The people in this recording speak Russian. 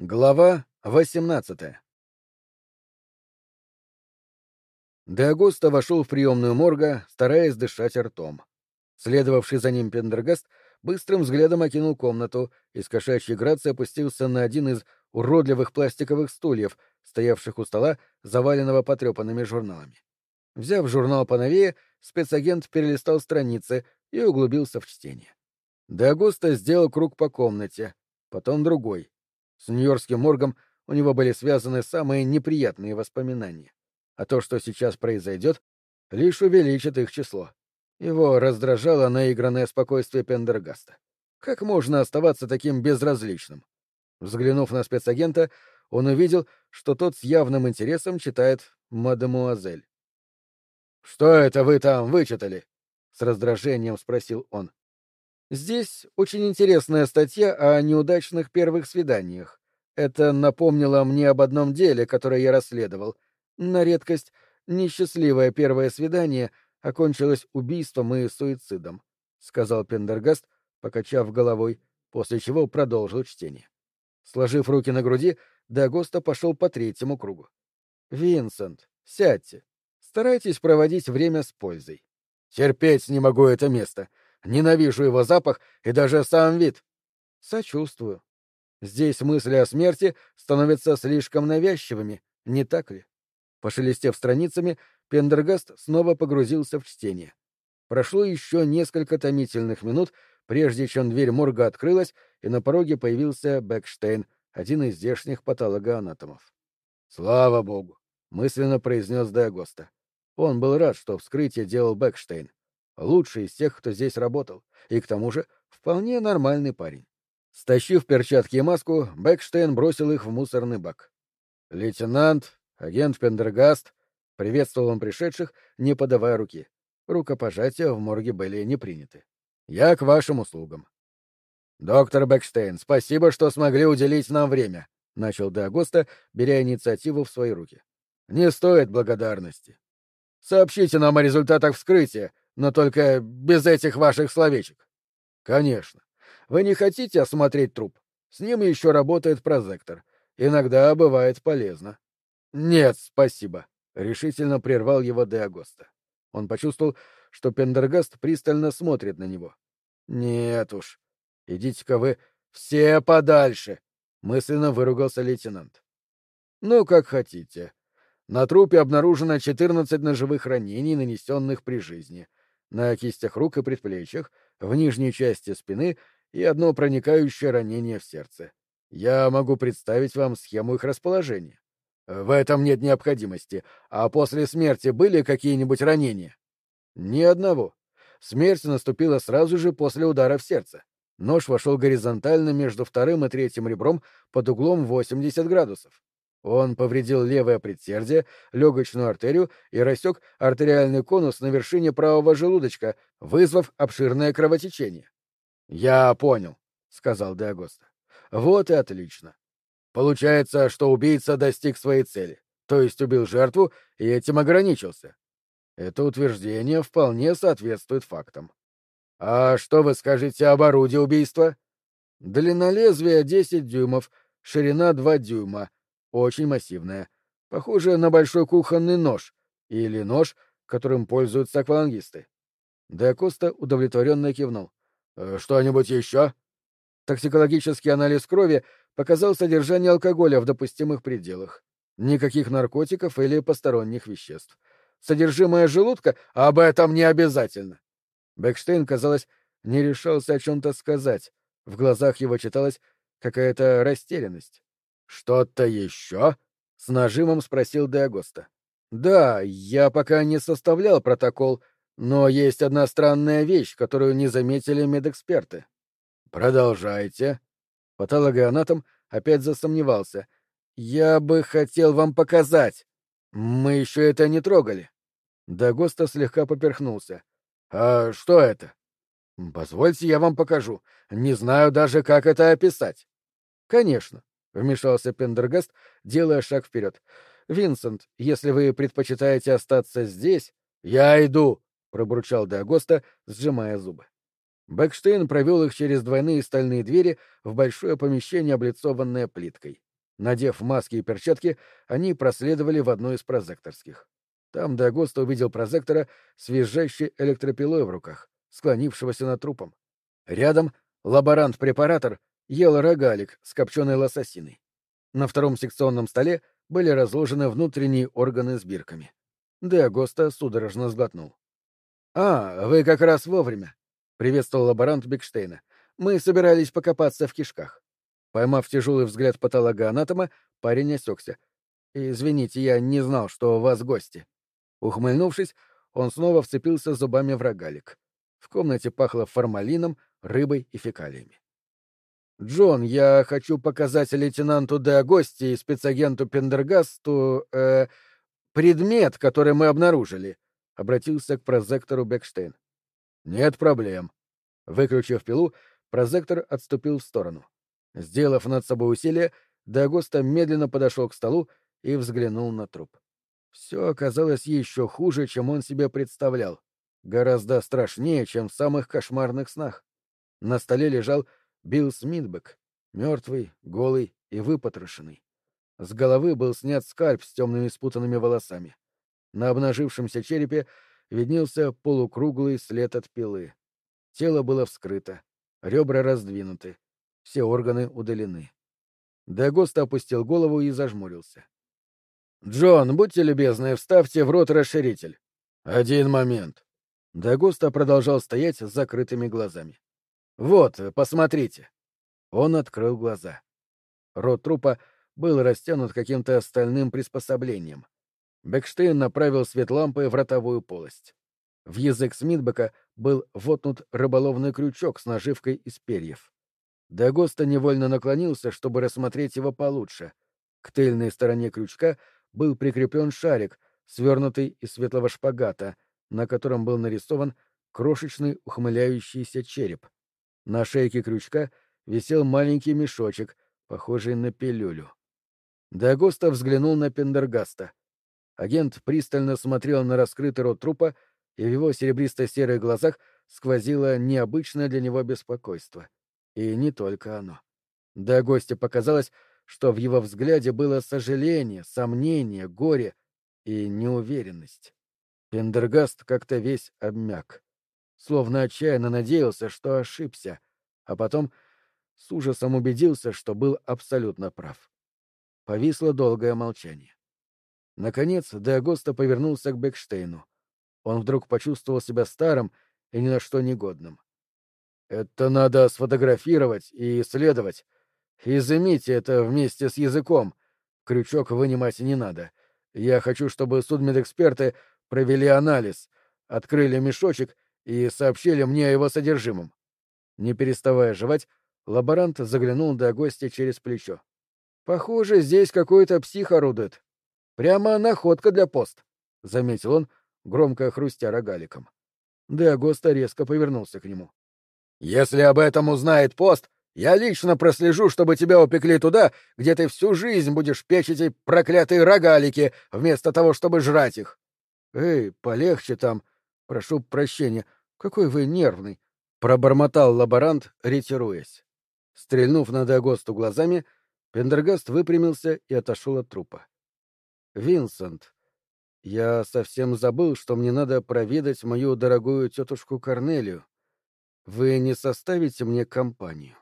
Глава 18 Де Агуста вошел в приемную морга, стараясь дышать ртом. Следовавший за ним Пендергаст быстрым взглядом окинул комнату и с кошачьей грацией опустился на один из уродливых пластиковых стульев, стоявших у стола, заваленного потрепанными журналами. Взяв журнал поновее, спецагент перелистал страницы и углубился в чтение. Де Агуста сделал круг по комнате, потом другой — с Нью-Йоркским моргом у него были связаны самые неприятные воспоминания. А то, что сейчас произойдет, лишь увеличит их число. Его раздражало наигранное спокойствие Пендергаста. Как можно оставаться таким безразличным? Взглянув на спецагента, он увидел, что тот с явным интересом читает «Мадемуазель». «Что это вы там вычитали?» — с раздражением спросил он. Здесь очень интересная статья о неудачных первых свиданиях. Это напомнило мне об одном деле, которое я расследовал. На редкость, несчастливое первое свидание окончилось убийством и суицидом, — сказал Пендергаст, покачав головой, после чего продолжил чтение. Сложив руки на груди, Дагоста пошел по третьему кругу. «Винсент, сядьте. Старайтесь проводить время с пользой». «Терпеть не могу это место. Ненавижу его запах и даже сам вид. Сочувствую. Здесь мысли о смерти становятся слишком навязчивыми, не так ли? Пошелестев страницами, Пендергаст снова погрузился в чтение. Прошло еще несколько томительных минут, прежде чем дверь морга открылась, и на пороге появился Бекштейн, один из здешних патологоанатомов. «Слава богу!» — мысленно произнес Диагоста. Он был рад, что вскрытие делал Бекштейн лучший из тех, кто здесь работал, и к тому же вполне нормальный парень. Стащив перчатки и маску, Бекштейн бросил их в мусорный бак. «Лейтенант, агент Пендергаст», — приветствовал он пришедших, не подавая руки. Рукопожатия в морге были не приняты. «Я к вашим услугам». «Доктор Бекштейн, спасибо, что смогли уделить нам время», — начал Де беря инициативу в свои руки. «Не стоит благодарности. Сообщите нам о результатах вскрытия, но только без этих ваших словечек. Конечно. Вы не хотите осмотреть труп? С ним еще работает прозектор. Иногда бывает полезно. Нет, спасибо. Решительно прервал его Де Агоста. Он почувствовал, что Пендергаст пристально смотрит на него. Нет уж. Идите-ка вы все подальше. Мысленно выругался лейтенант. Ну, как хотите. На трупе обнаружено 14 ножевых ранений, нанесенных при жизни на кистях рук и предплечьях, в нижней части спины и одно проникающее ранение в сердце. Я могу представить вам схему их расположения. В этом нет необходимости. А после смерти были какие-нибудь ранения? Ни одного. Смерть наступила сразу же после удара в сердце. Нож вошел горизонтально между вторым и третьим ребром под углом 80 градусов. Он повредил левое предсердие, легочную артерию и рассек артериальный конус на вершине правого желудочка, вызвав обширное кровотечение. — Я понял, — сказал Диагоста. — Вот и отлично. Получается, что убийца достиг своей цели, то есть убил жертву и этим ограничился. Это утверждение вполне соответствует фактам. А что вы скажете об орудии убийства? Длина лезвия 10 дюймов, ширина 2 дюйма, очень массивная. Похоже на большой кухонный нож. Или нож, которым пользуются аквалангисты. Де Коста удовлетворенно кивнул. «Э, «Что-нибудь еще?» Токсикологический анализ крови показал содержание алкоголя в допустимых пределах. Никаких наркотиков или посторонних веществ. Содержимое желудка об этом не обязательно. Бекштейн, казалось, не решался о чем-то сказать. В глазах его читалась какая-то растерянность. «Что-то еще?» — с нажимом спросил Деагоста. «Да, я пока не составлял протокол, но есть одна странная вещь, которую не заметили медэксперты». «Продолжайте». Патологоанатом опять засомневался. «Я бы хотел вам показать. Мы еще это не трогали». Дагоста слегка поперхнулся. «А что это?» «Позвольте, я вам покажу. Не знаю даже, как это описать». «Конечно. — вмешался Пендергаст, делая шаг вперед. «Винсент, если вы предпочитаете остаться здесь...» «Я иду!» — пробурчал Дагоста, сжимая зубы. Бэкштейн провел их через двойные стальные двери в большое помещение, облицованное плиткой. Надев маски и перчатки, они проследовали в одну из прозекторских. Там Дагоста увидел прозектора с визжащей электропилой в руках, склонившегося над трупом. Рядом лаборант-препаратор ел рогалик с копченой лососиной. На втором секционном столе были разложены внутренние органы с бирками. Дагоста судорожно сглотнул. «А, вы как раз вовремя», — приветствовал лаборант Бекштейна. «Мы собирались покопаться в кишках». Поймав тяжелый взгляд патологоанатома, парень осекся. «Извините, я не знал, что у вас гости». Ухмыльнувшись, он снова вцепился зубами в рогалик. В комнате пахло формалином, рыбой и фекалиями. «Джон, я хочу показать лейтенанту Де Агости и спецагенту Пендергасту э, предмет, который мы обнаружили», обратился к прозектору Бекштейн. Нет проблем. Выключив пилу, прозектор отступил в сторону. Сделав над собой усилие, Дагоста медленно подошел к столу и взглянул на труп. Все оказалось еще хуже, чем он себе представлял. Гораздо страшнее, чем в самых кошмарных снах. На столе лежал Билл Смитбек, мертвый, голый и выпотрошенный. С головы был снят скальп с темными спутанными волосами. На обнажившемся черепе виднелся полукруглый след от пилы. Тело было вскрыто, ребра раздвинуты, все органы удалены. Дагоста опустил голову и зажмурился. «Джон, будьте любезны, вставьте в рот расширитель». «Один момент». Дагоста продолжал стоять с закрытыми глазами. «Вот, посмотрите». Он открыл глаза. Рот трупа был растянут каким-то стальным приспособлением — Бекштейн направил свет лампы в ротовую полость. В язык Смитбека был вотнут рыболовный крючок с наживкой из перьев. Дагоста невольно наклонился, чтобы рассмотреть его получше. К тыльной стороне крючка был прикреплен шарик, свернутый из светлого шпагата, на котором был нарисован крошечный ухмыляющийся череп. На шейке крючка висел маленький мешочек, похожий на пилюлю. Дагоста взглянул на Пендергаста. Агент пристально смотрел на раскрытый рот трупа, и в его серебристо-серых глазах сквозило необычное для него беспокойство. И не только оно. Да гостю показалось, что в его взгляде было сожаление, сомнение, горе и неуверенность. Пендергаст как-то весь обмяк, словно отчаянно надеялся, что ошибся, а потом с ужасом убедился, что был абсолютно прав. Повисло долгое молчание. Наконец, Деагоста повернулся к Бекштейну. Он вдруг почувствовал себя старым и ни на что негодным. «Это надо сфотографировать и исследовать. Изымите это вместе с языком. Крючок вынимать не надо. Я хочу, чтобы судмедэксперты провели анализ, открыли мешочек и сообщили мне о его содержимом». Не переставая жевать, лаборант заглянул до гостя через плечо. «Похоже, здесь какой-то псих орудует. Прямо находка для пост, — заметил он, громко хрустя рогаликом. Деагоста резко повернулся к нему. — Если об этом узнает пост, я лично прослежу, чтобы тебя упекли туда, где ты всю жизнь будешь печь эти проклятые рогалики, вместо того, чтобы жрать их. — Эй, полегче там. Прошу прощения. Какой вы нервный. — пробормотал лаборант, ретируясь. Стрельнув на Деагосту глазами, Пендергаст выпрямился и отошел от трупа. Винсент, я совсем забыл, что мне надо проведать мою дорогую тетушку Корнелию. Вы не составите мне компанию?